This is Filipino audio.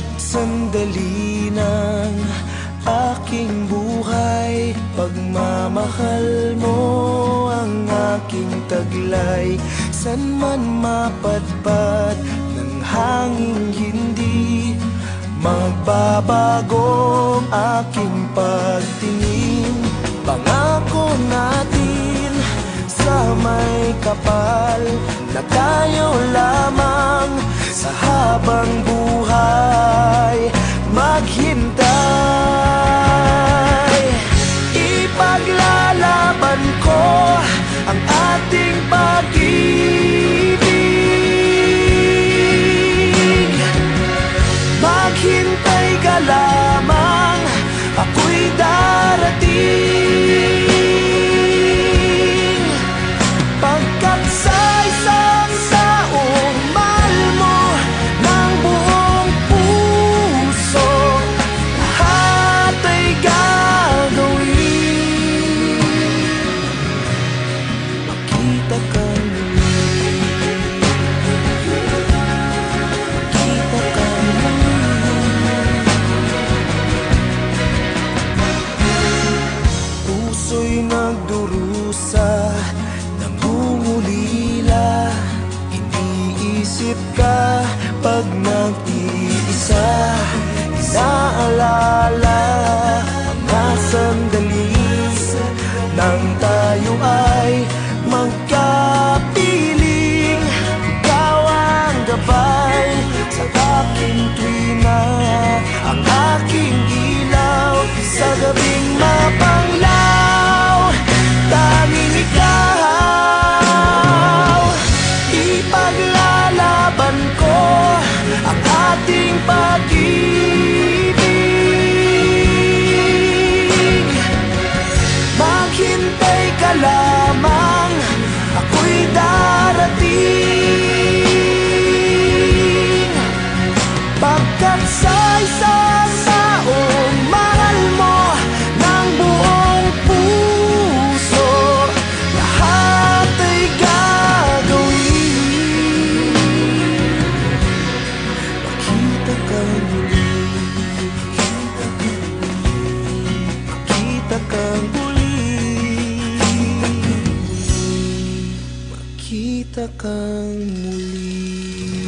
bawat sandali ng aking buhay Pagmamahal mo ang aking taglay. San man mapadpad ng hangin hindi Magbabago ang aking pagtingin. Pangako natin sa may kapal Na tayo lamang sa habang buhay Nangungulila Iniisip ka Pag nag-iisa. Inaalala Mga sandali Nang tayo ay Makita kang muli